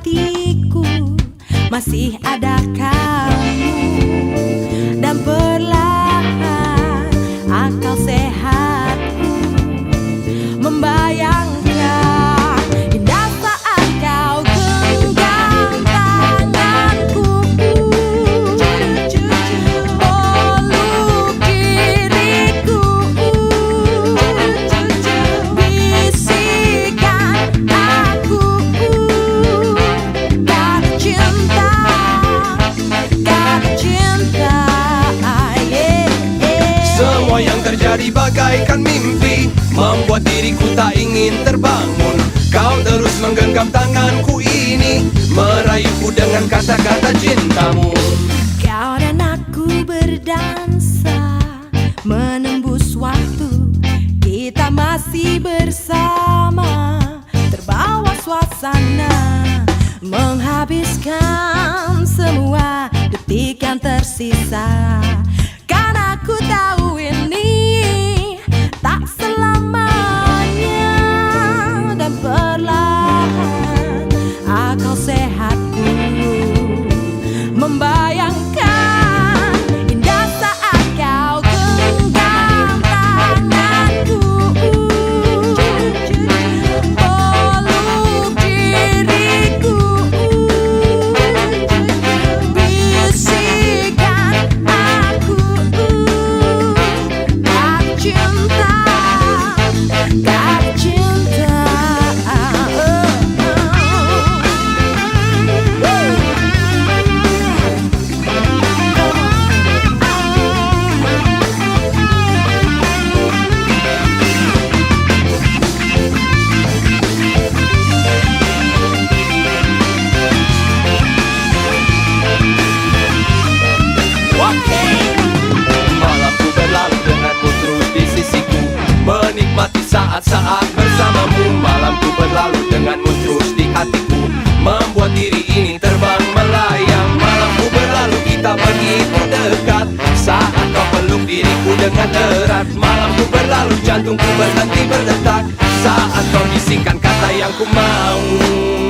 hatiku. Masih ada kamu Dan perlahan Akal sehatku Membuat diriku tak ingin terbangun. Kau terus menggenggam tanganku ini Merayuku dengan kata-kata cintamu. Kau dan aku berdansa Menembus waktu. Kita masih bersama Terbawa suasana. Menghabiskan semua detik yang tersisa calça dengan erat. Malamku berlalu jantungku berhenti berdetak. Saat kau bisikkan kata yang ku mau